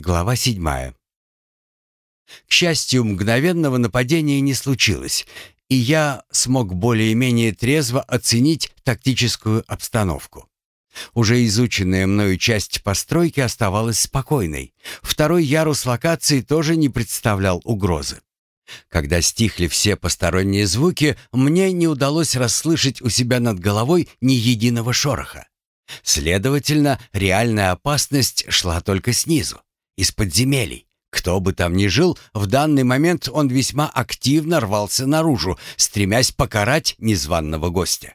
Глава седьмая. К счастью, мгновенного нападения не случилось, и я смог более-менее трезво оценить тактическую обстановку. Уже изученная мною часть постройки оставалась спокойной. Второй ярус локации тоже не представлял угрозы. Когда стихли все посторонние звуки, мне не удалось расслышать у себя над головой ни единого шороха. Следовательно, реальная опасность шла только снизу из подземелий. Кто бы там ни жил, в данный момент он весьма активно рвался наружу, стремясь покарать незваного гостя.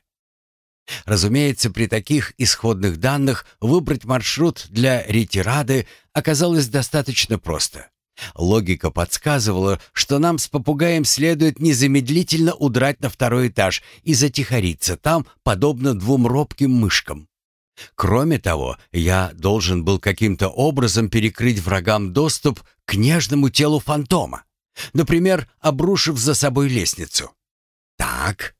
Разумеется, при таких исходных данных выбрать маршрут для ретирады оказалось достаточно просто. Логика подсказывала, что нам с попугаем следует незамедлительно удрать на второй этаж и затихариться там, подобно двум робким мышкам. Кроме того, я должен был каким-то образом перекрыть врагам доступ к нежному телу фантома, например, обрушив за собой лестницу. Так.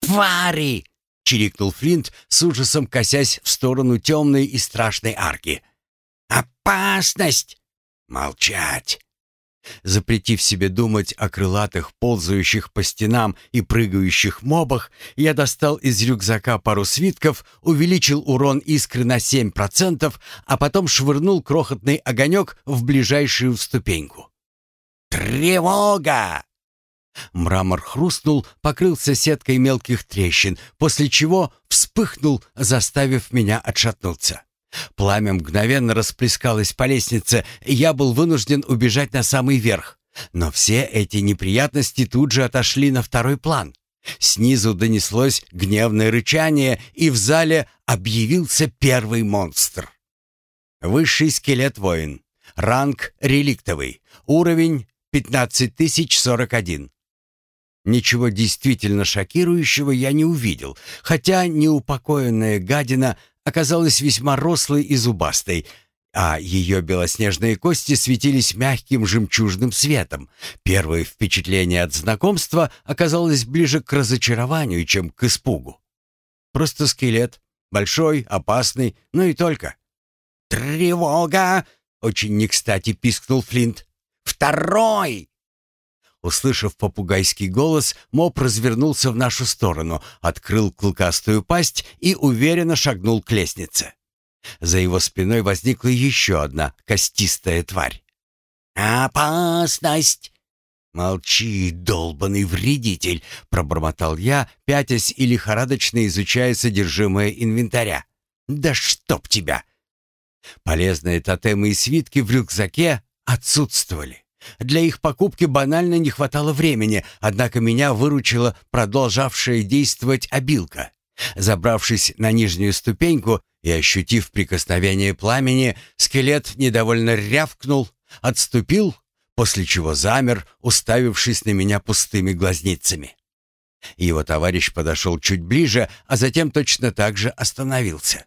«Твари!» — чирикнул Флинт, с ужасом косясь в сторону темной и страшной арки. «Опасность!» «Молчать!» Запретив себе думать о крылатых, ползающих по стенам и прыгающих мобах, я достал из рюкзака пару свитков, увеличил урон искры на 7%, а потом швырнул крохотный огонек в ближайшую ступеньку. «Тревога!» Мрамор хрустнул, покрылся сеткой мелких трещин, после чего вспыхнул, заставив меня отшатнуться. Пламя мгновенно расплескалось по лестнице, и я был вынужден убежать на самый верх. Но все эти неприятности тут же отошли на второй план. Снизу донеслось гневное рычание, и в зале объявился первый монстр. Высший скелет-воин. Ранг реликтовый. Уровень 15041. Ничего действительно шокирующего я не увидел, хотя неупокоенная гадина оказалась весьма рослой и зубастой, а ее белоснежные кости светились мягким жемчужным светом. Первое впечатление от знакомства оказалось ближе к разочарованию, чем к испугу. Просто скелет, большой, опасный, ну и только. «Тревога!» — очень не кстати пискнул Флинт. «Второй!» Услышав попугайский голос, моб развернулся в нашу сторону, открыл клыкастую пасть и уверенно шагнул к лестнице. За его спиной возникла еще одна костистая тварь. «Опасность!» «Молчи, долбанный вредитель!» — пробормотал я, пятясь и лихорадочно изучая содержимое инвентаря. «Да чтоб тебя!» Полезные тотемы и свитки в рюкзаке отсутствовали. Для их покупки банально не хватало времени, однако меня выручила продолжавшая действовать обилка. Забравшись на нижнюю ступеньку и ощутив прикосновение пламени, скелет недовольно рявкнул, отступил, после чего замер, уставившись на меня пустыми глазницами. Его товарищ подошел чуть ближе, а затем точно так же остановился.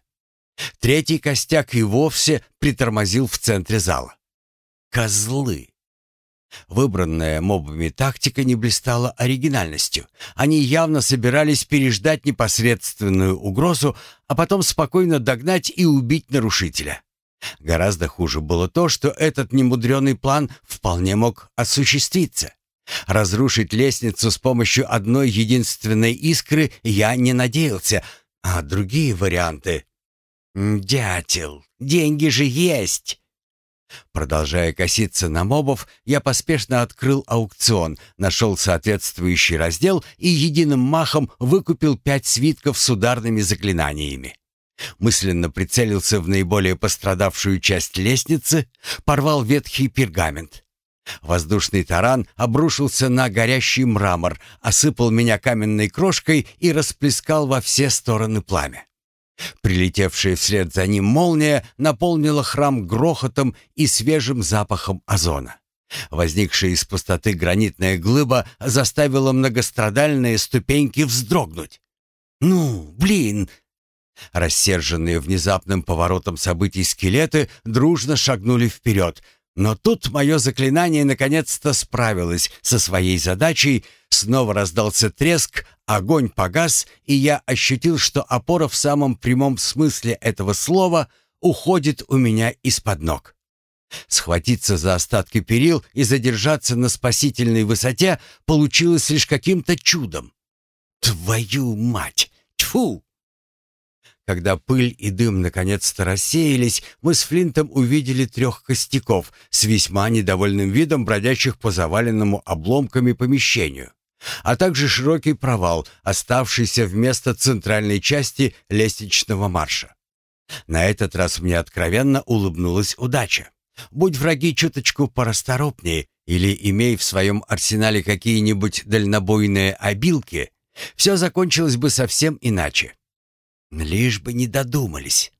Третий костяк и вовсе притормозил в центре зала. Козлы! Выбранная мобами тактика не блистала оригинальностью. Они явно собирались переждать непосредственную угрозу, а потом спокойно догнать и убить нарушителя. Гораздо хуже было то, что этот немудрёный план вполне мог осуществиться. Разрушить лестницу с помощью одной единственной искры я не надеялся, а другие варианты... «Дятел, деньги же есть!» Продолжая коситься на мобов, я поспешно открыл аукцион, нашел соответствующий раздел и единым махом выкупил пять свитков с ударными заклинаниями. Мысленно прицелился в наиболее пострадавшую часть лестницы, порвал ветхий пергамент. Воздушный таран обрушился на горящий мрамор, осыпал меня каменной крошкой и расплескал во все стороны пламя. Прилетевшая вслед за ним молния наполнила храм грохотом и свежим запахом озона. Возникшая из пустоты гранитная глыба заставила многострадальные ступеньки вздрогнуть. «Ну, блин!» Рассерженные внезапным поворотом событий скелеты дружно шагнули вперед, но тут мое заклинание наконец-то справилось со своей задачей, снова раздался треск, огонь погас, и я ощутил, что опора в самом прямом смысле этого слова уходит у меня из-под ног. Схватиться за остатки перил и задержаться на спасительной высоте получилось лишь каким-то чудом. Твою мать! Тьфу! Когда пыль и дым наконец-то рассеялись, мы с Флинтом увидели трех костяков с весьма недовольным видом бродящих по заваленному обломками помещению, а также широкий провал, оставшийся вместо центральной части лестничного марша. На этот раз мне откровенно улыбнулась удача. Будь враги чуточку порасторопнее или имей в своем арсенале какие-нибудь дальнобойные обилки, все закончилось бы совсем иначе. Лишь бы не додумались.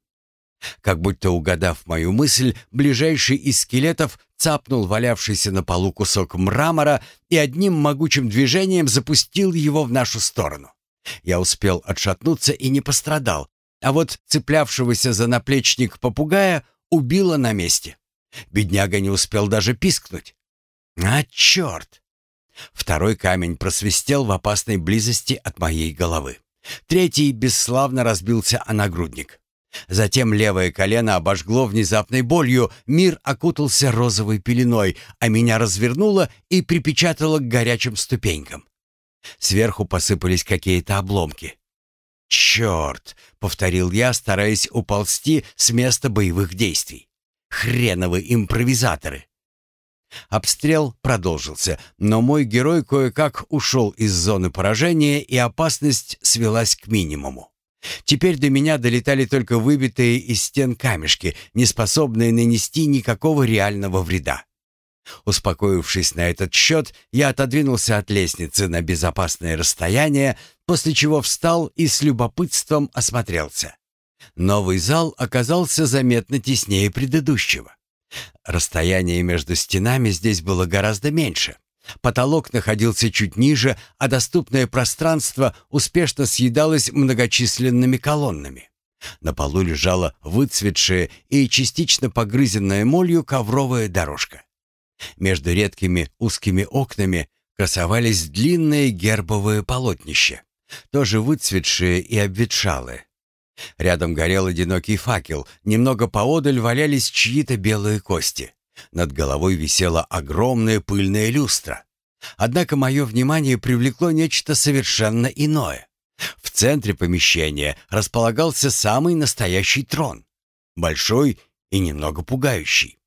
Как будто угадав мою мысль, ближайший из скелетов цапнул валявшийся на полу кусок мрамора и одним могучим движением запустил его в нашу сторону. Я успел отшатнуться и не пострадал, а вот цеплявшегося за наплечник попугая убило на месте. Бедняга не успел даже пискнуть. А черт! Второй камень просвистел в опасной близости от моей головы. Третий бесславно разбился о нагрудник. Затем левое колено обожгло внезапной болью, мир окутался розовой пеленой, а меня развернуло и припечатало к горячим ступенькам. Сверху посыпались какие-то обломки. «Черт!» — повторил я, стараясь уползти с места боевых действий. «Хреновы импровизаторы!» Обстрел продолжился, но мой герой кое-как ушел из зоны поражения, и опасность свелась к минимуму. Теперь до меня долетали только выбитые из стен камешки, не способные нанести никакого реального вреда. Успокоившись на этот счет, я отодвинулся от лестницы на безопасное расстояние, после чего встал и с любопытством осмотрелся. Новый зал оказался заметно теснее предыдущего. Расстояние между стенами здесь было гораздо меньше. Потолок находился чуть ниже, а доступное пространство успешно съедалось многочисленными колоннами. На полу лежала выцветшая и частично погрызенная молью ковровая дорожка. Между редкими узкими окнами красовались длинные гербовые полотнища, тоже выцветшие и обветшалые. Рядом горел одинокий факел, немного поодаль валялись чьи-то белые кости. Над головой висела огромная пыльная люстра. Однако мое внимание привлекло нечто совершенно иное. В центре помещения располагался самый настоящий трон. Большой и немного пугающий.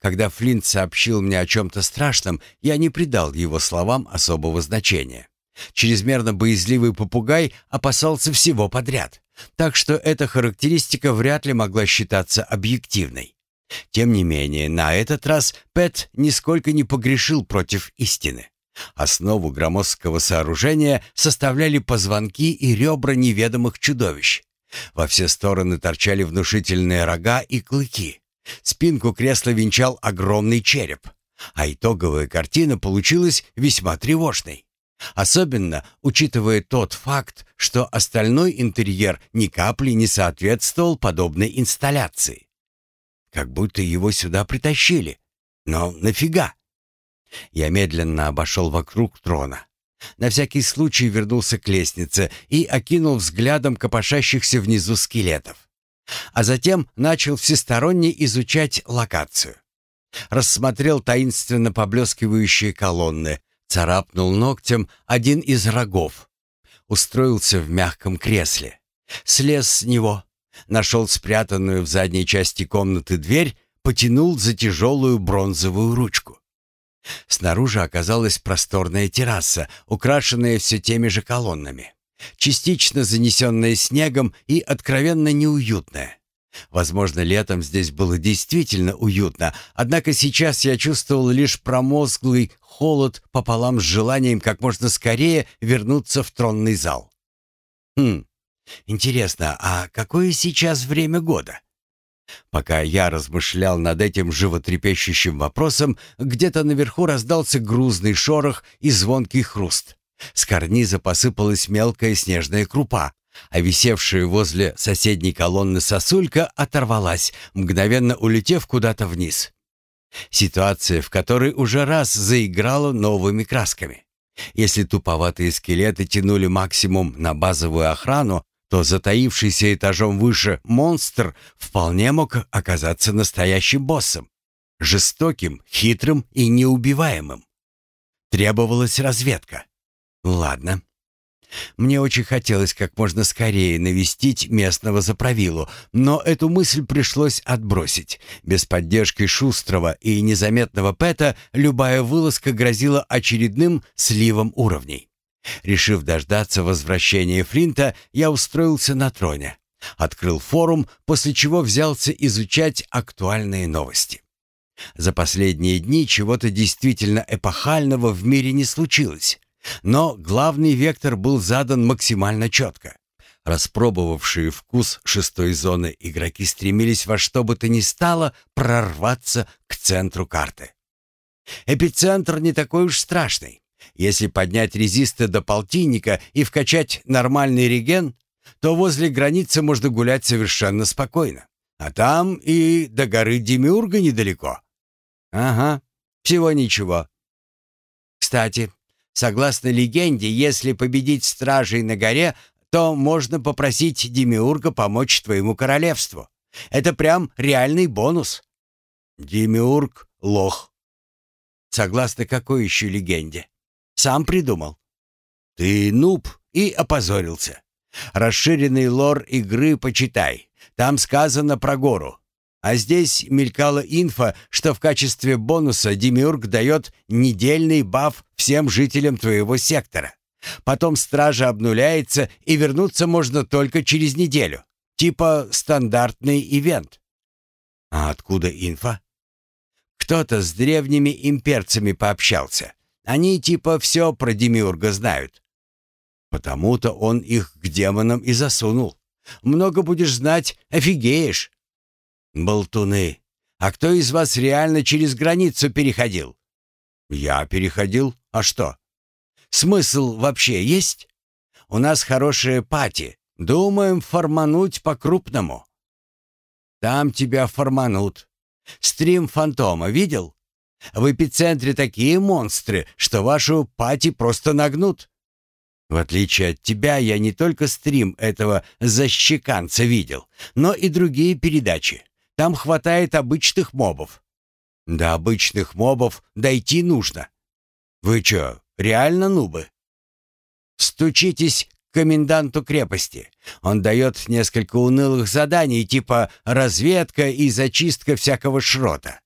Когда Флинт сообщил мне о чем-то страшном, я не придал его словам особого значения. Чрезмерно боязливый попугай опасался всего подряд. Так что эта характеристика вряд ли могла считаться объективной. Тем не менее, на этот раз Пэт нисколько не погрешил против истины. Основу громоздкого сооружения составляли позвонки и ребра неведомых чудовищ. Во все стороны торчали внушительные рога и клыки. Спинку кресла венчал огромный череп. А итоговая картина получилась весьма тревожной. Особенно учитывая тот факт, что остальной интерьер ни капли не соответствовал подобной инсталляции. Как будто его сюда притащили. Но нафига? Я медленно обошел вокруг трона. На всякий случай вернулся к лестнице и окинул взглядом копошащихся внизу скелетов. А затем начал всесторонне изучать локацию. Рассмотрел таинственно поблескивающие колонны, Царапнул ногтем один из рогов. Устроился в мягком кресле. Слез с него. Нашел спрятанную в задней части комнаты дверь, потянул за тяжелую бронзовую ручку. Снаружи оказалась просторная терраса, украшенная все теми же колоннами. Частично занесенная снегом и откровенно неуютная. Возможно, летом здесь было действительно уютно, однако сейчас я чувствовал лишь промозглый холод пополам с желанием как можно скорее вернуться в тронный зал. Хм, интересно, а какое сейчас время года? Пока я размышлял над этим животрепещущим вопросом, где-то наверху раздался грузный шорох и звонкий хруст. С карниза посыпалась мелкая снежная крупа, а висевшая возле соседней колонны сосулька оторвалась, мгновенно улетев куда-то вниз. Ситуация, в которой уже раз заиграла новыми красками. Если туповатые скелеты тянули максимум на базовую охрану, то затаившийся этажом выше монстр вполне мог оказаться настоящим боссом. жестоким, хитрым и неубиваемым. Требовалась разведка. Ладно. Мне очень хотелось как можно скорее навестить местного заправилу, но эту мысль пришлось отбросить. Без поддержки шустрого и незаметного Пэта любая вылазка грозила очередным сливом уровней. Решив дождаться возвращения Флинта, я устроился на троне. Открыл форум, после чего взялся изучать актуальные новости. За последние дни чего-то действительно эпохального в мире не случилось. Но главный вектор был задан максимально четко. Распробовавшие вкус шестой зоны игроки стремились во что бы то ни стало прорваться к центру карты. Эпицентр не такой уж страшный. Если поднять резисты до полтинника и вкачать нормальный реген, то возле границы можно гулять совершенно спокойно. А там и до горы Демиурга недалеко. Ага, всего ничего. Кстати, Согласно легенде, если победить стражей на горе, то можно попросить Демиурга помочь твоему королевству. Это прям реальный бонус. Демиург — лох. Согласно какой еще легенде? Сам придумал. Ты нуб и опозорился. Расширенный лор игры почитай. Там сказано про гору. А здесь мелькала инфа, что в качестве бонуса Демиург дает недельный баф всем жителям твоего сектора. Потом стража обнуляется, и вернуться можно только через неделю. Типа стандартный ивент. А откуда инфа? Кто-то с древними имперцами пообщался. Они типа все про Демиурга знают. Потому-то он их к демонам и засунул. Много будешь знать, офигеешь. «Болтуны! А кто из вас реально через границу переходил?» «Я переходил. А что?» «Смысл вообще есть? У нас хорошие пати. Думаем формануть по-крупному». «Там тебя форманут. Стрим Фантома видел? В эпицентре такие монстры, что вашу пати просто нагнут». В отличие от тебя, я не только стрим этого защеканца видел, но и другие передачи. Там хватает обычных мобов. До обычных мобов дойти нужно. Вы чё, реально нубы? Стучитесь к коменданту крепости. Он дает несколько унылых заданий, типа разведка и зачистка всякого шрота.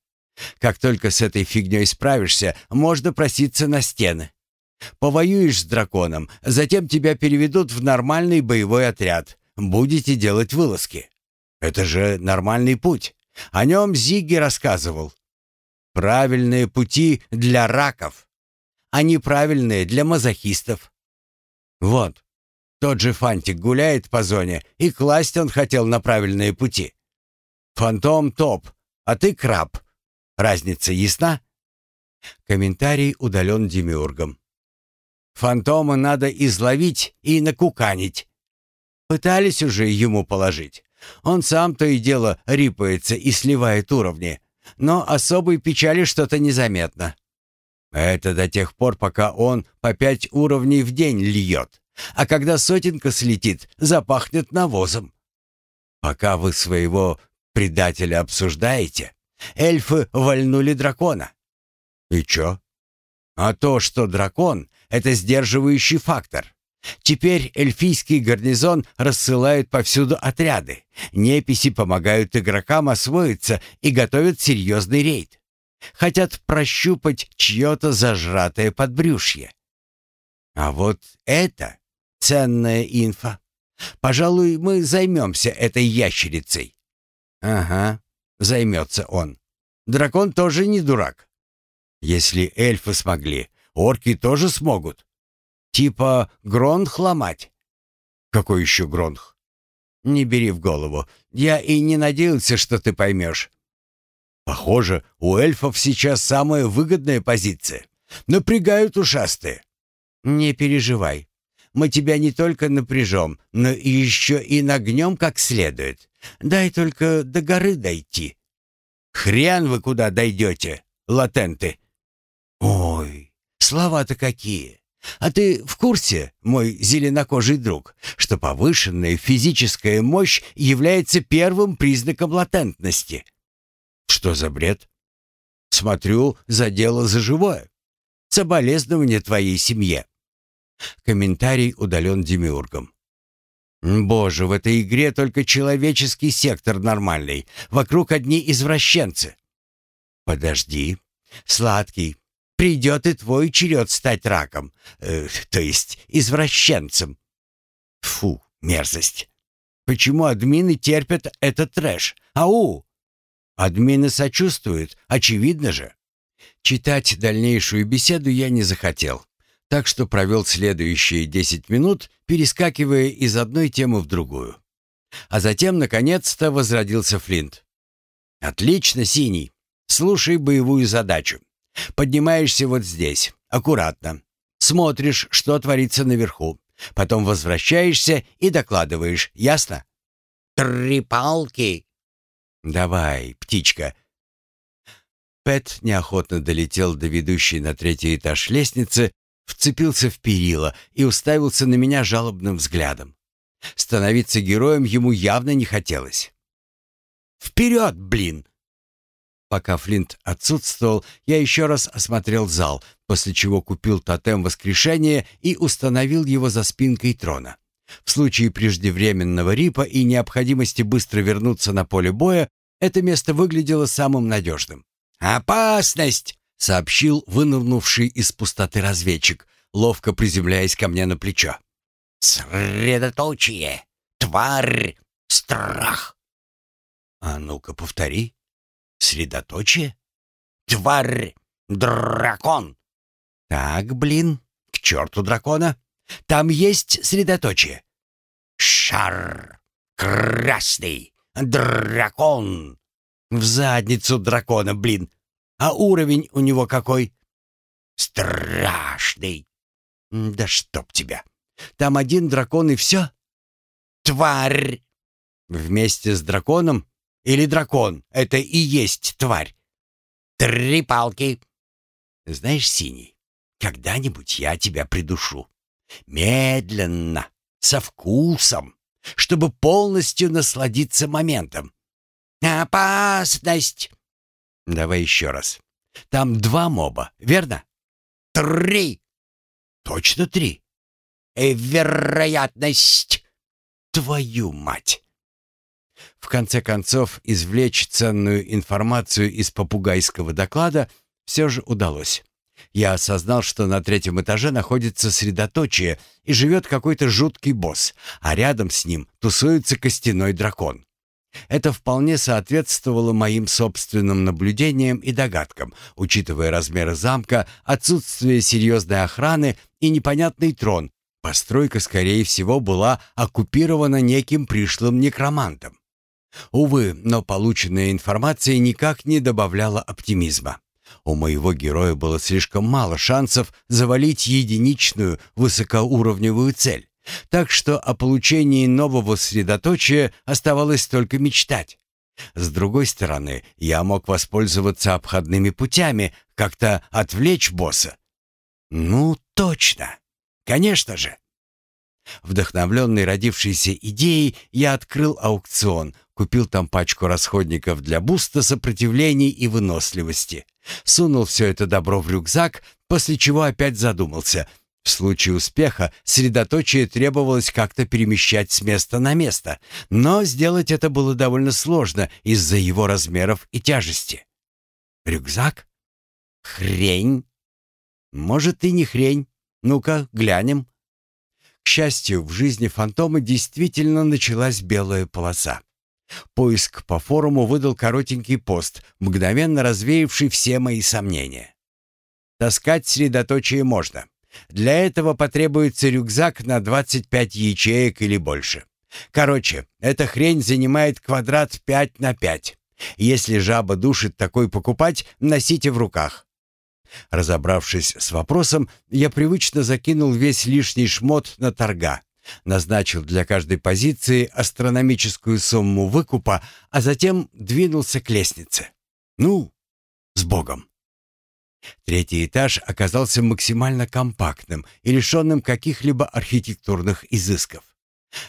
Как только с этой фигней справишься, можно проситься на стены. Повоюешь с драконом, затем тебя переведут в нормальный боевой отряд. Будете делать вылазки. Это же нормальный путь. О нем Зигги рассказывал. Правильные пути для раков, а неправильные для мазохистов. Вот, тот же Фантик гуляет по зоне, и класть он хотел на правильные пути. Фантом топ, а ты краб. Разница ясна? Комментарий удален Демиургом. Фантома надо изловить и накуканить. Пытались уже ему положить. Он сам то и дело рипается и сливает уровни, но особой печали что-то незаметно. Это до тех пор, пока он по пять уровней в день льет, а когда сотенка слетит, запахнет навозом. Пока вы своего предателя обсуждаете, эльфы вальнули дракона. И чё? А то, что дракон — это сдерживающий фактор. Теперь эльфийский гарнизон рассылает повсюду отряды. Неписи помогают игрокам освоиться и готовят серьезный рейд. Хотят прощупать чье-то зажратое подбрюшье. А вот это ценная инфа. Пожалуй, мы займемся этой ящерицей. Ага, займется он. Дракон тоже не дурак. Если эльфы смогли, орки тоже смогут. Типа гронх ломать? Какой еще гронх? Не бери в голову. Я и не надеялся, что ты поймешь. Похоже, у эльфов сейчас самая выгодная позиция. Напрягают ушастые. Не переживай. Мы тебя не только напряжем, но и еще и нагнем как следует. Дай только до горы дойти. Хрен вы куда дойдете, латенты. Ой, слова-то какие. А ты в курсе, мой зеленокожий друг, что повышенная физическая мощь является первым признаком латентности? Что за бред? Смотрю, задело за живое. Соболезнования твоей семье». Комментарий удален Демиургом. «Боже, в этой игре только человеческий сектор нормальный. Вокруг одни извращенцы». «Подожди. Сладкий, придет и твой черед стать раком. Э, то есть извращенцем». «Фу, мерзость. Почему админы терпят этот трэш? Ау!» «Админы сочувствуют, очевидно же». Читать дальнейшую беседу я не захотел так что провел следующие десять минут, перескакивая из одной темы в другую. А затем, наконец-то, возродился Флинт. «Отлично, Синий. Слушай боевую задачу. Поднимаешься вот здесь, аккуратно. Смотришь, что творится наверху. Потом возвращаешься и докладываешь, ясно?» «Три палки!» «Давай, птичка». Пэт неохотно долетел до ведущей на третий этаж лестницы вцепился в перила и уставился на меня жалобным взглядом. Становиться героем ему явно не хотелось. «Вперед, блин!» Пока Флинт отсутствовал, я еще раз осмотрел зал, после чего купил тотем воскрешения и установил его за спинкой трона. В случае преждевременного рипа и необходимости быстро вернуться на поле боя, это место выглядело самым надежным. «Опасность!» — сообщил вынырнувший из пустоты разведчик, ловко приземляясь ко мне на плечо. «Средоточие! Тварь! Страх!» «А ну-ка, повтори. Средоточие?» «Тварь! Дракон!» «Так, блин, к черту дракона! Там есть средоточие!» «Шар! Красный! Дракон!» «В задницу дракона, блин! А уровень у него какой?» «Страшный!» «Да чтоб тебя! Там один дракон и все?» «Тварь!» «Вместе с драконом? Или дракон? Это и есть тварь?» «Три палки!» «Знаешь, Синий, когда-нибудь я тебя придушу. Медленно, со вкусом, чтобы полностью насладиться моментом». «Опасность!» Давай еще раз. Там два моба, верно? Три. Точно три. И вероятность. Твою мать. В конце концов, извлечь ценную информацию из попугайского доклада все же удалось. Я осознал, что на третьем этаже находится средоточие и живет какой-то жуткий босс, а рядом с ним тусуется костяной дракон. Это вполне соответствовало моим собственным наблюдениям и догадкам, учитывая размеры замка, отсутствие серьезной охраны и непонятный трон. Постройка, скорее всего, была оккупирована неким пришлым некромантом. Увы, но полученная информация никак не добавляла оптимизма. У моего героя было слишком мало шансов завалить единичную высокоуровневую цель. Так что о получении нового средоточия оставалось только мечтать. С другой стороны, я мог воспользоваться обходными путями, как-то отвлечь босса. Ну, точно. Конечно же. Вдохновленный родившейся идеей, я открыл аукцион, купил там пачку расходников для буста сопротивлений и выносливости. Сунул все это добро в рюкзак, после чего опять задумался — в случае успеха средоточие требовалось как-то перемещать с места на место, но сделать это было довольно сложно из-за его размеров и тяжести. Рюкзак? Хрень? Может, и не хрень. Ну-ка, глянем. К счастью, в жизни фантома действительно началась белая полоса. Поиск по форуму выдал коротенький пост, мгновенно развеявший все мои сомнения. Таскать средоточие можно. Для этого потребуется рюкзак на 25 ячеек или больше. Короче, эта хрень занимает квадрат 5 на 5. Если жаба душит такой покупать, носите в руках. Разобравшись с вопросом, я привычно закинул весь лишний шмот на торга, назначил для каждой позиции астрономическую сумму выкупа, а затем двинулся к лестнице. Ну, с Богом. Третий этаж оказался максимально компактным и лишенным каких-либо архитектурных изысков.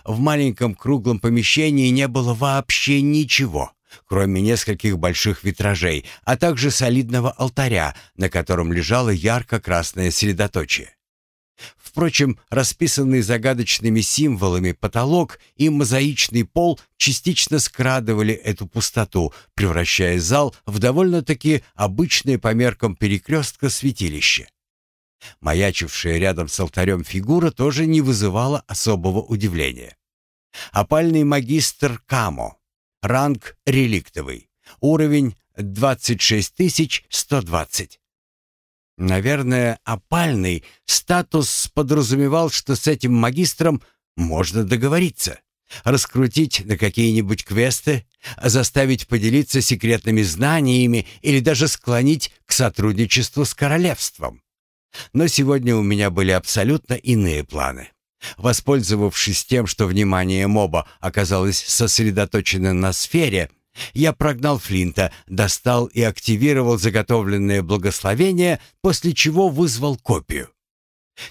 В маленьком круглом помещении не было вообще ничего, кроме нескольких больших витражей, а также солидного алтаря, на котором лежало ярко-красное средоточие. Впрочем, расписанный загадочными символами потолок и мозаичный пол частично скрадывали эту пустоту, превращая зал в довольно-таки обычное по меркам перекрестка святилище. Маячившая рядом с алтарем фигура тоже не вызывала особого удивления. Опальный магистр Камо, ранг реликтовый, уровень 26120. Наверное, опальный статус подразумевал, что с этим магистром можно договориться, раскрутить на какие-нибудь квесты, заставить поделиться секретными знаниями или даже склонить к сотрудничеству с королевством. Но сегодня у меня были абсолютно иные планы. Воспользовавшись тем, что внимание моба оказалось сосредоточено на сфере, я прогнал Флинта, достал и активировал заготовленное благословение, после чего вызвал копию.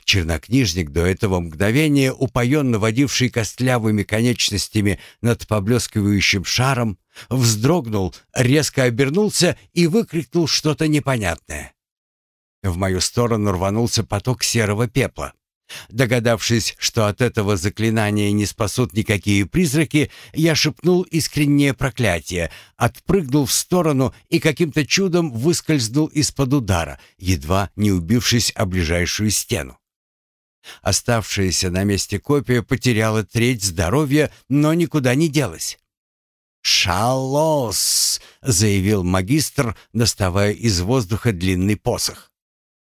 Чернокнижник, до этого мгновения упоенно водивший костлявыми конечностями над поблескивающим шаром, вздрогнул, резко обернулся и выкрикнул что-то непонятное. В мою сторону рванулся поток серого пепла. Догадавшись, что от этого заклинания не спасут никакие призраки, я шепнул искреннее проклятие, отпрыгнул в сторону и каким-то чудом выскользнул из-под удара, едва не убившись о ближайшую стену. Оставшаяся на месте копия потеряла треть здоровья, но никуда не делась. «Шалос!» — заявил магистр, доставая из воздуха длинный посох.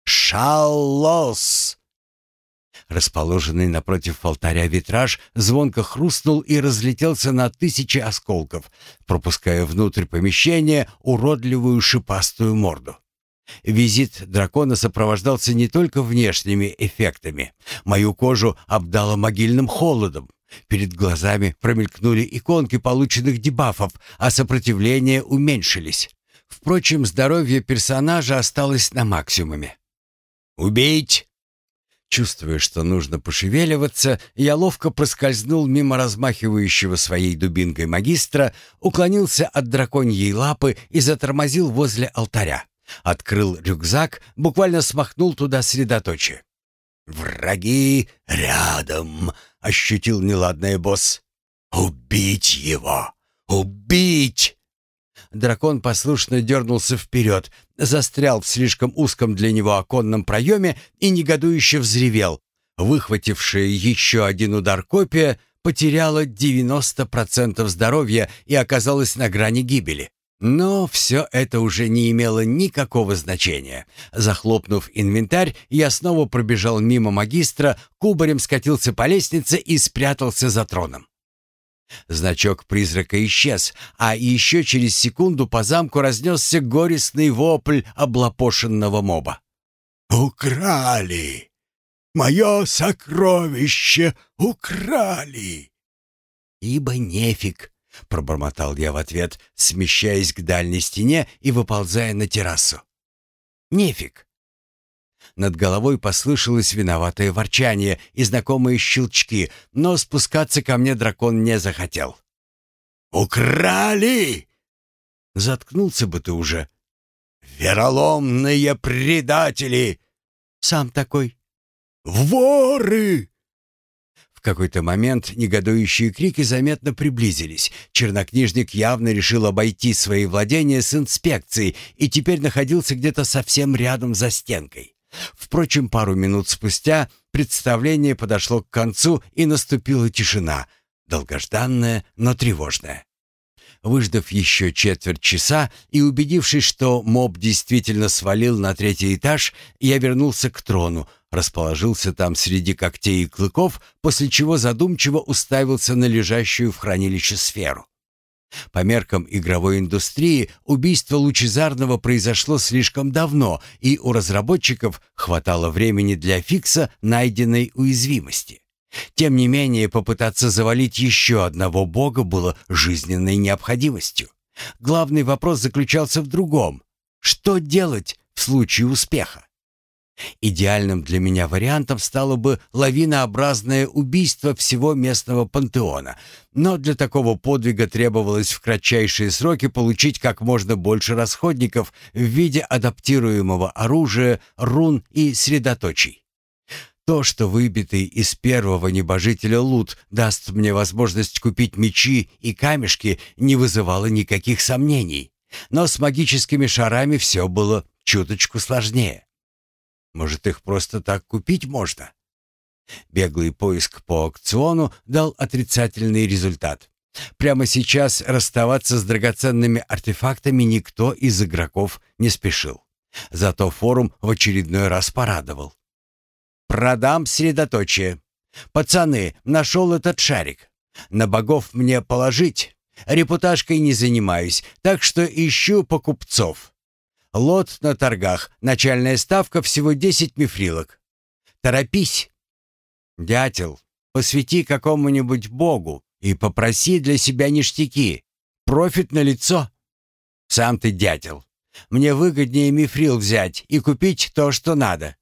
«Шалос!» Расположенный напротив алтаря витраж звонко хрустнул и разлетелся на тысячи осколков, пропуская внутрь помещения уродливую шипастую морду. Визит дракона сопровождался не только внешними эффектами. Мою кожу обдало могильным холодом. Перед глазами промелькнули иконки полученных дебафов, а сопротивления уменьшились. Впрочем, здоровье персонажа осталось на максимуме. «Убить!» Чувствуя, что нужно пошевеливаться, я ловко проскользнул мимо размахивающего своей дубинкой магистра, уклонился от драконьей лапы и затормозил возле алтаря. Открыл рюкзак, буквально смахнул туда средоточие. «Враги рядом!» — ощутил неладное босс. «Убить его! Убить!» Дракон послушно дернулся вперед, застрял в слишком узком для него оконном проеме и негодующе взревел. Выхватившая еще один удар копия потеряла 90% здоровья и оказалась на грани гибели. Но все это уже не имело никакого значения. Захлопнув инвентарь, я снова пробежал мимо магистра, кубарем скатился по лестнице и спрятался за троном. Значок призрака исчез, а еще через секунду по замку разнесся горестный вопль облапошенного моба. «Украли! Мое сокровище украли!» «Ибо нефиг!» — пробормотал я в ответ, смещаясь к дальней стене и выползая на террасу. «Нефиг!» Над головой послышалось виноватое ворчание и знакомые щелчки, но спускаться ко мне дракон не захотел. «Украли!» «Заткнулся бы ты уже!» «Вероломные предатели!» «Сам такой!» «Воры!» В какой-то момент негодующие крики заметно приблизились. Чернокнижник явно решил обойти свои владения с инспекцией и теперь находился где-то совсем рядом за стенкой. Впрочем, пару минут спустя представление подошло к концу и наступила тишина, долгожданная, но тревожная. Выждав еще четверть часа и убедившись, что моб действительно свалил на третий этаж, я вернулся к трону, расположился там среди когтей и клыков, после чего задумчиво уставился на лежащую в хранилище сферу. По меркам игровой индустрии убийство Лучезарного произошло слишком давно, и у разработчиков хватало времени для фикса найденной уязвимости. Тем не менее, попытаться завалить еще одного бога было жизненной необходимостью. Главный вопрос заключался в другом. Что делать в случае успеха? Идеальным для меня вариантом стало бы лавинообразное убийство всего местного пантеона, но для такого подвига требовалось в кратчайшие сроки получить как можно больше расходников в виде адаптируемого оружия, рун и средоточий. То, что выбитый из первого небожителя лут даст мне возможность купить мечи и камешки, не вызывало никаких сомнений. Но с магическими шарами все было чуточку сложнее. Может, их просто так купить можно? Беглый поиск по аукциону дал отрицательный результат. Прямо сейчас расставаться с драгоценными артефактами никто из игроков не спешил. Зато форум в очередной раз порадовал. Продам средоточие. Пацаны, нашел этот шарик. На богов мне положить. Репуташкой не занимаюсь, так что ищу покупцов. Лот на торгах. Начальная ставка всего 10 мифрилок. Торопись. Дятел, посвяти какому-нибудь богу и попроси для себя ништяки. Профит на лицо. Сам ты дятел. Мне выгоднее мифрил взять и купить то, что надо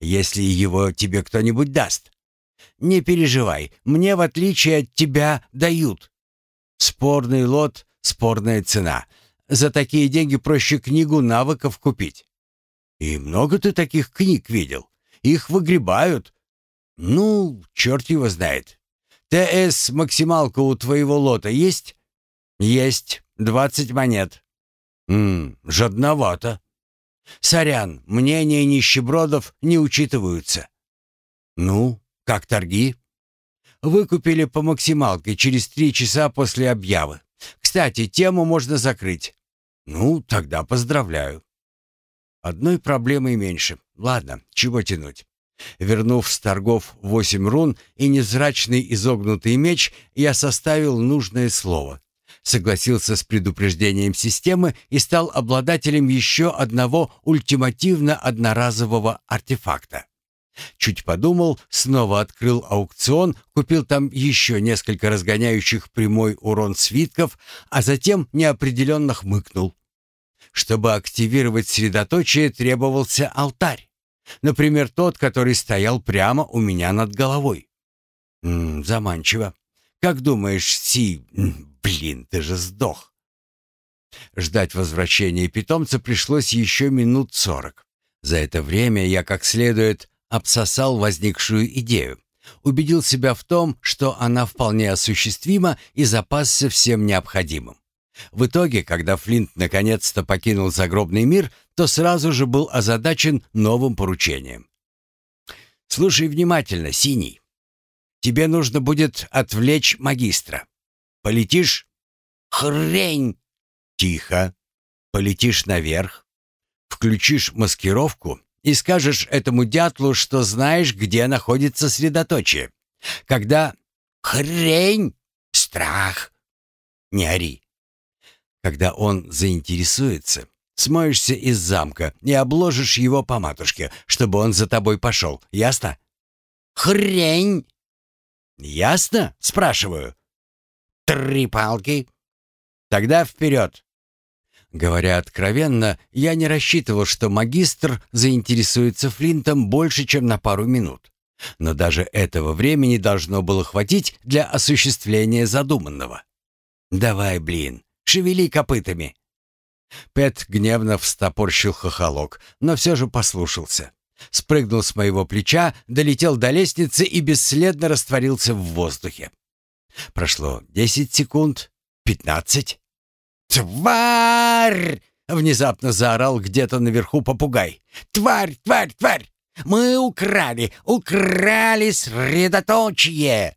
если его тебе кто-нибудь даст. Не переживай, мне в отличие от тебя дают. Спорный лот, спорная цена. За такие деньги проще книгу навыков купить. И много ты таких книг видел? Их выгребают. Ну, черт его знает. ТС максималка у твоего лота есть? Есть. Двадцать монет. Ммм, жадновато. Сорян, мнения нищебродов не учитываются. Ну, как торги? Выкупили по максималке через три часа после объявы. Кстати, тему можно закрыть. Ну, тогда поздравляю. Одной проблемой меньше. Ладно, чего тянуть? Вернув с торгов восемь рун и незрачный изогнутый меч, я составил нужное слово согласился с предупреждением системы и стал обладателем еще одного ультимативно-одноразового артефакта. Чуть подумал, снова открыл аукцион, купил там еще несколько разгоняющих прямой урон свитков, а затем неопределенно хмыкнул. Чтобы активировать средоточие, требовался алтарь. Например, тот, который стоял прямо у меня над головой. М -м, заманчиво. Как думаешь, Си... Блин, ты же сдох. Ждать возвращения питомца пришлось еще минут сорок. За это время я как следует обсосал возникшую идею. Убедил себя в том, что она вполне осуществима и запасся всем необходимым. В итоге, когда Флинт наконец-то покинул загробный мир, то сразу же был озадачен новым поручением. «Слушай внимательно, Синий. Тебе нужно будет отвлечь магистра. Полетишь? Хрень! Тихо. Полетишь наверх, включишь маскировку и скажешь этому дятлу, что знаешь, где находится средоточие. Когда хрень, страх, не ори. Когда он заинтересуется, смоешься из замка и обложишь его по матушке, чтобы он за тобой пошел. Ясно? Хрень! Ясно? Спрашиваю. Три палки. Тогда вперед. Говоря откровенно, я не рассчитывал, что магистр заинтересуется Флинтом больше, чем на пару минут. Но даже этого времени должно было хватить для осуществления задуманного. «Давай, блин, шевели копытами!» Пэт гневно встопорщил хохолок, но все же послушался. Спрыгнул с моего плеча, долетел до лестницы и бесследно растворился в воздухе. Прошло десять секунд, пятнадцать. «Тварь!» — внезапно заорал где-то наверху попугай. «Тварь, тварь, тварь! Мы украли, украли средоточие!»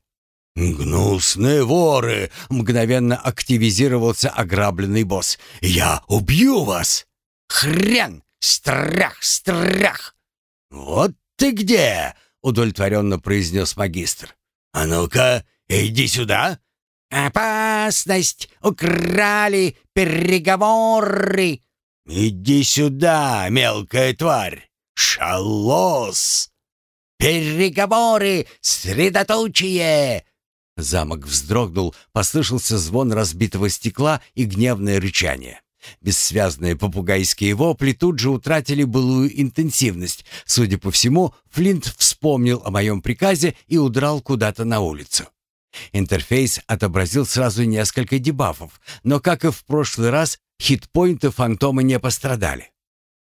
«Гнусные воры!» — мгновенно активизировался ограбленный босс. «Я убью вас!» «Хрен! Страх, страх!» «Вот ты где!» — удовлетворенно произнес магистр. «А ну-ка, «Иди сюда!» «Опасность! Украли! Переговоры!» «Иди сюда, мелкая тварь! Шалос!» «Переговоры! Средоточие!» Замок вздрогнул, послышался звон разбитого стекла и гневное рычание. Бессвязные попугайские вопли тут же утратили былую интенсивность. Судя по всему, Флинт вспомнил о моем приказе и удрал куда-то на улицу. Интерфейс отобразил сразу несколько дебафов, но, как и в прошлый раз, хитпоинты фантома не пострадали.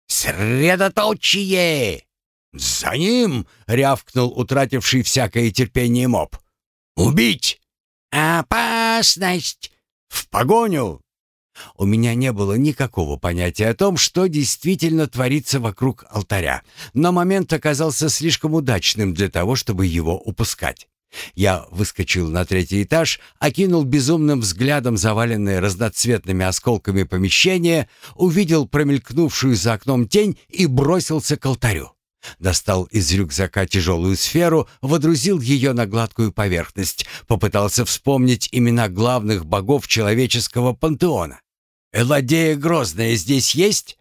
«Средоточие!» «За ним!» — рявкнул утративший всякое терпение моб. «Убить!» «Опасность!» «В погоню!» У меня не было никакого понятия о том, что действительно творится вокруг алтаря, но момент оказался слишком удачным для того, чтобы его упускать. Я выскочил на третий этаж, окинул безумным взглядом заваленное разноцветными осколками помещение, увидел промелькнувшую за окном тень и бросился к алтарю. Достал из рюкзака тяжелую сферу, водрузил ее на гладкую поверхность, попытался вспомнить имена главных богов человеческого пантеона. «Эладея Грозная здесь есть?»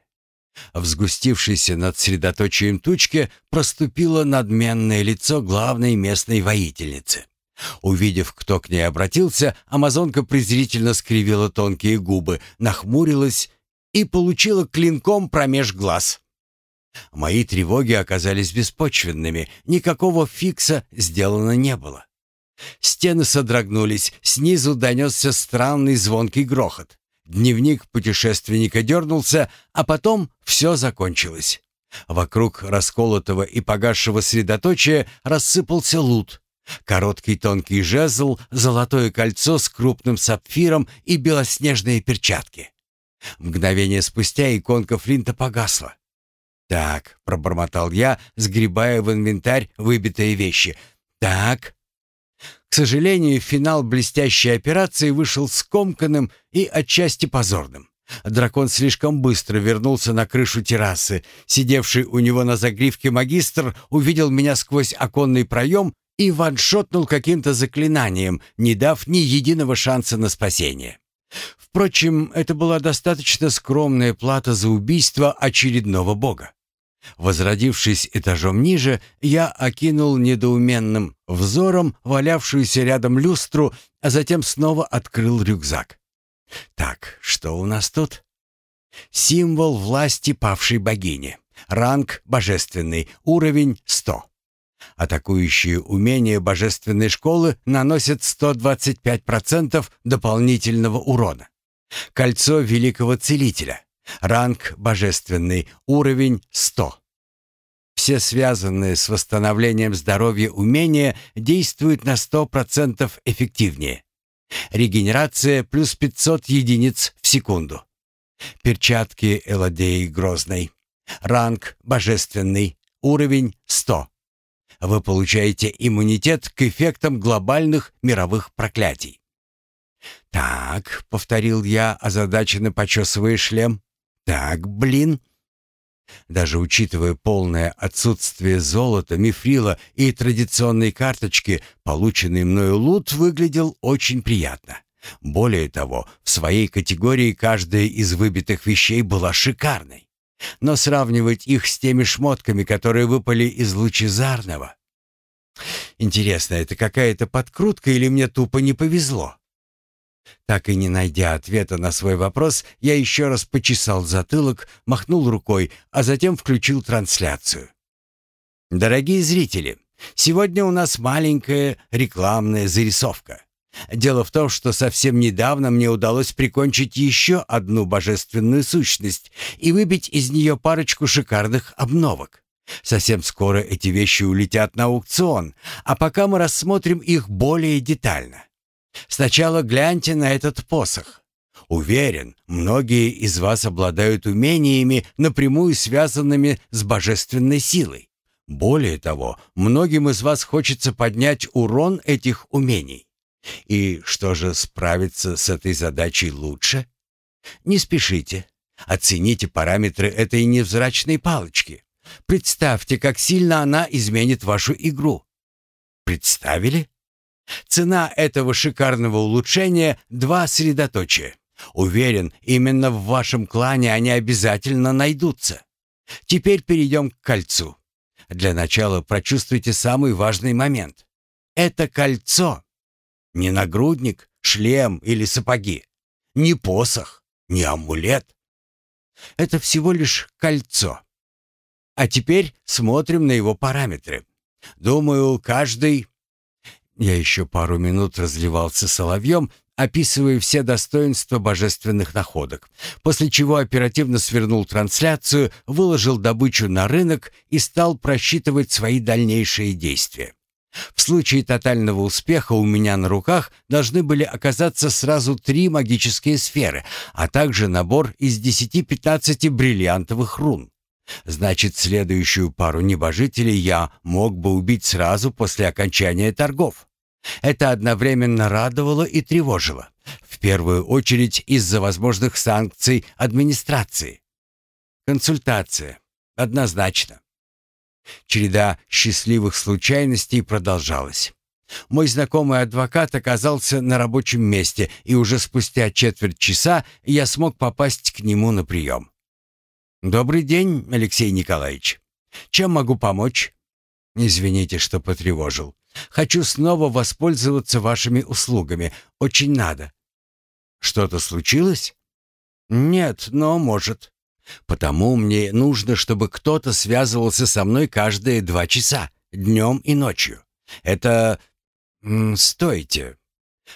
В сгустившейся над средоточием тучке проступило надменное лицо главной местной воительницы. Увидев, кто к ней обратился, амазонка презрительно скривила тонкие губы, нахмурилась и получила клинком промеж глаз. Мои тревоги оказались беспочвенными, никакого фикса сделано не было. Стены содрогнулись, снизу донесся странный звонкий грохот. Дневник путешественника дернулся, а потом все закончилось. Вокруг расколотого и погасшего средоточия рассыпался лут. Короткий тонкий жезл, золотое кольцо с крупным сапфиром и белоснежные перчатки. Мгновение спустя иконка Флинта погасла. «Так», — пробормотал я, сгребая в инвентарь выбитые вещи. «Так, к сожалению, финал блестящей операции вышел скомканным и отчасти позорным. Дракон слишком быстро вернулся на крышу террасы. Сидевший у него на загривке магистр увидел меня сквозь оконный проем и ваншотнул каким-то заклинанием, не дав ни единого шанса на спасение. Впрочем, это была достаточно скромная плата за убийство очередного бога. Возродившись этажом ниже, я окинул недоуменным взором валявшуюся рядом люстру, а затем снова открыл рюкзак. Так, что у нас тут? Символ власти павшей богини. Ранг божественный, уровень 100. Атакующие умения божественной школы наносят 125% дополнительного урона. Кольцо великого целителя. Ранг божественный, уровень 100. Все связанные с восстановлением здоровья умения действуют на 100% эффективнее. Регенерация плюс 500 единиц в секунду. Перчатки Эладеи Грозной. Ранг божественный, уровень 100. Вы получаете иммунитет к эффектам глобальных мировых проклятий. «Так», — повторил я, озадаченно почесывая шлем. Так, блин. Даже учитывая полное отсутствие золота, мифрила и традиционной карточки, полученный мною лут выглядел очень приятно. Более того, в своей категории каждая из выбитых вещей была шикарной. Но сравнивать их с теми шмотками, которые выпали из лучезарного... Интересно, это какая-то подкрутка или мне тупо не повезло? Так и не найдя ответа на свой вопрос, я еще раз почесал затылок, махнул рукой, а затем включил трансляцию. Дорогие зрители, сегодня у нас маленькая рекламная зарисовка. Дело в том, что совсем недавно мне удалось прикончить еще одну божественную сущность и выбить из нее парочку шикарных обновок. Совсем скоро эти вещи улетят на аукцион, а пока мы рассмотрим их более детально. Сначала гляньте на этот посох. Уверен, многие из вас обладают умениями, напрямую связанными с божественной силой. Более того, многим из вас хочется поднять урон этих умений. И что же справиться с этой задачей лучше? Не спешите. Оцените параметры этой невзрачной палочки. Представьте, как сильно она изменит вашу игру. Представили? Цена этого шикарного улучшения — два средоточия. Уверен, именно в вашем клане они обязательно найдутся. Теперь перейдем к кольцу. Для начала прочувствуйте самый важный момент. Это кольцо. Не нагрудник, шлем или сапоги. Не посох, не амулет. Это всего лишь кольцо. А теперь смотрим на его параметры. Думаю, каждый... Я еще пару минут разливался соловьем, описывая все достоинства божественных находок, после чего оперативно свернул трансляцию, выложил добычу на рынок и стал просчитывать свои дальнейшие действия. В случае тотального успеха у меня на руках должны были оказаться сразу три магические сферы, а также набор из 10-15 бриллиантовых рун. Значит, следующую пару небожителей я мог бы убить сразу после окончания торгов. Это одновременно радовало и тревожило. В первую очередь из-за возможных санкций администрации. Консультация. Однозначно. Череда счастливых случайностей продолжалась. Мой знакомый адвокат оказался на рабочем месте, и уже спустя четверть часа я смог попасть к нему на прием. «Добрый день, Алексей Николаевич. Чем могу помочь?» «Извините, что потревожил. Хочу снова воспользоваться вашими услугами. Очень надо». «Что-то случилось?» «Нет, но может. Потому мне нужно, чтобы кто-то связывался со мной каждые два часа, днем и ночью. Это... стойте».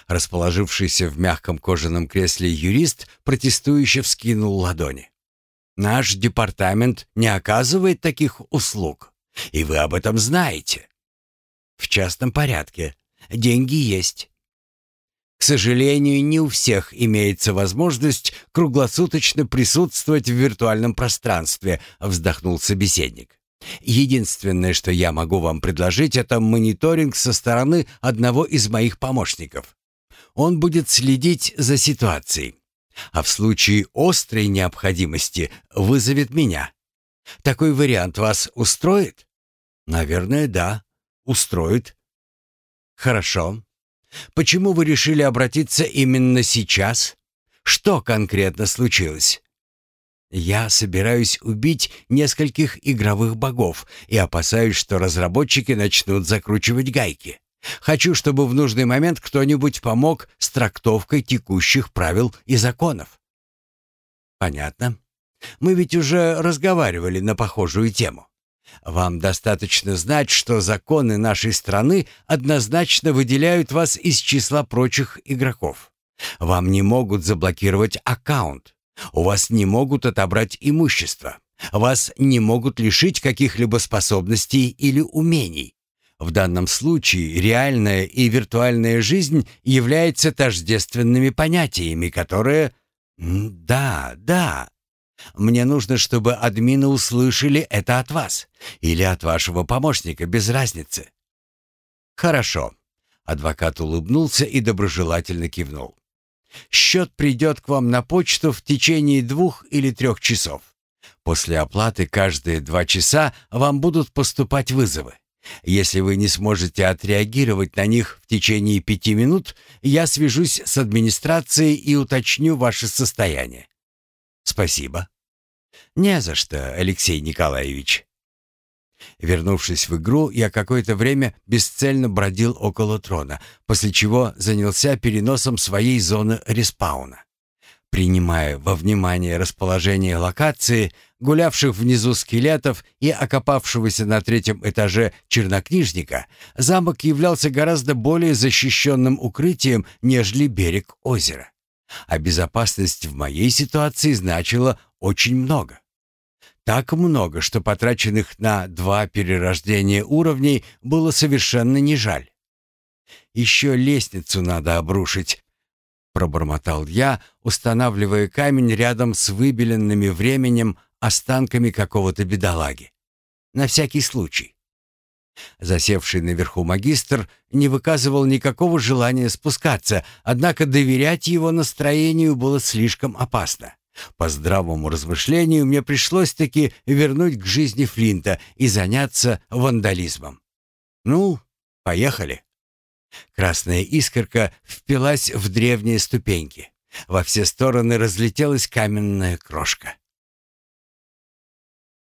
Расположившийся в мягком кожаном кресле юрист протестующе вскинул ладони. «Наш департамент не оказывает таких услуг, и вы об этом знаете». «В частном порядке. Деньги есть. К сожалению, не у всех имеется возможность круглосуточно присутствовать в виртуальном пространстве, вздохнул собеседник. Единственное, что я могу вам предложить, это мониторинг со стороны одного из моих помощников. Он будет следить за ситуацией, а в случае острой необходимости вызовет меня. Такой вариант вас устроит? Наверное, да, устроит. Хорошо. Почему вы решили обратиться именно сейчас? Что конкретно случилось? Я собираюсь убить нескольких игровых богов и опасаюсь, что разработчики начнут закручивать гайки. Хочу, чтобы в нужный момент кто-нибудь помог с трактовкой текущих правил и законов. Понятно. Мы ведь уже разговаривали на похожую тему. Вам достаточно знать, что законы нашей страны однозначно выделяют вас из числа прочих игроков. Вам не могут заблокировать аккаунт. У вас не могут отобрать имущество. Вас не могут лишить каких-либо способностей или умений. В данном случае реальная и виртуальная жизнь являются тождественными понятиями, которые... Да, да, мне нужно, чтобы админы услышали это от вас или от вашего помощника, без разницы. Хорошо. Адвокат улыбнулся и доброжелательно кивнул. Счет придет к вам на почту в течение двух или трех часов. После оплаты каждые два часа вам будут поступать вызовы. Если вы не сможете отреагировать на них в течение пяти минут, я свяжусь с администрацией и уточню ваше состояние. Спасибо. Не за что, Алексей Николаевич. Вернувшись в игру, я какое-то время бесцельно бродил около трона, после чего занялся переносом своей зоны респауна. Принимая во внимание расположение локации, гулявших внизу скелетов и окопавшегося на третьем этаже чернокнижника, замок являлся гораздо более защищенным укрытием, нежели берег озера. А безопасность в моей ситуации значила очень много. Так много, что потраченных на два перерождения уровней было совершенно не жаль. «Еще лестницу надо обрушить», — пробормотал я, устанавливая камень рядом с выбеленными временем останками какого-то бедолаги. На всякий случай. Засевший наверху магистр не выказывал никакого желания спускаться, однако доверять его настроению было слишком опасно. По здравому размышлению мне пришлось-таки вернуть к жизни Флинта и заняться вандализмом. Ну, поехали. Красная искорка впилась в древние ступеньки. Во все стороны разлетелась каменная крошка.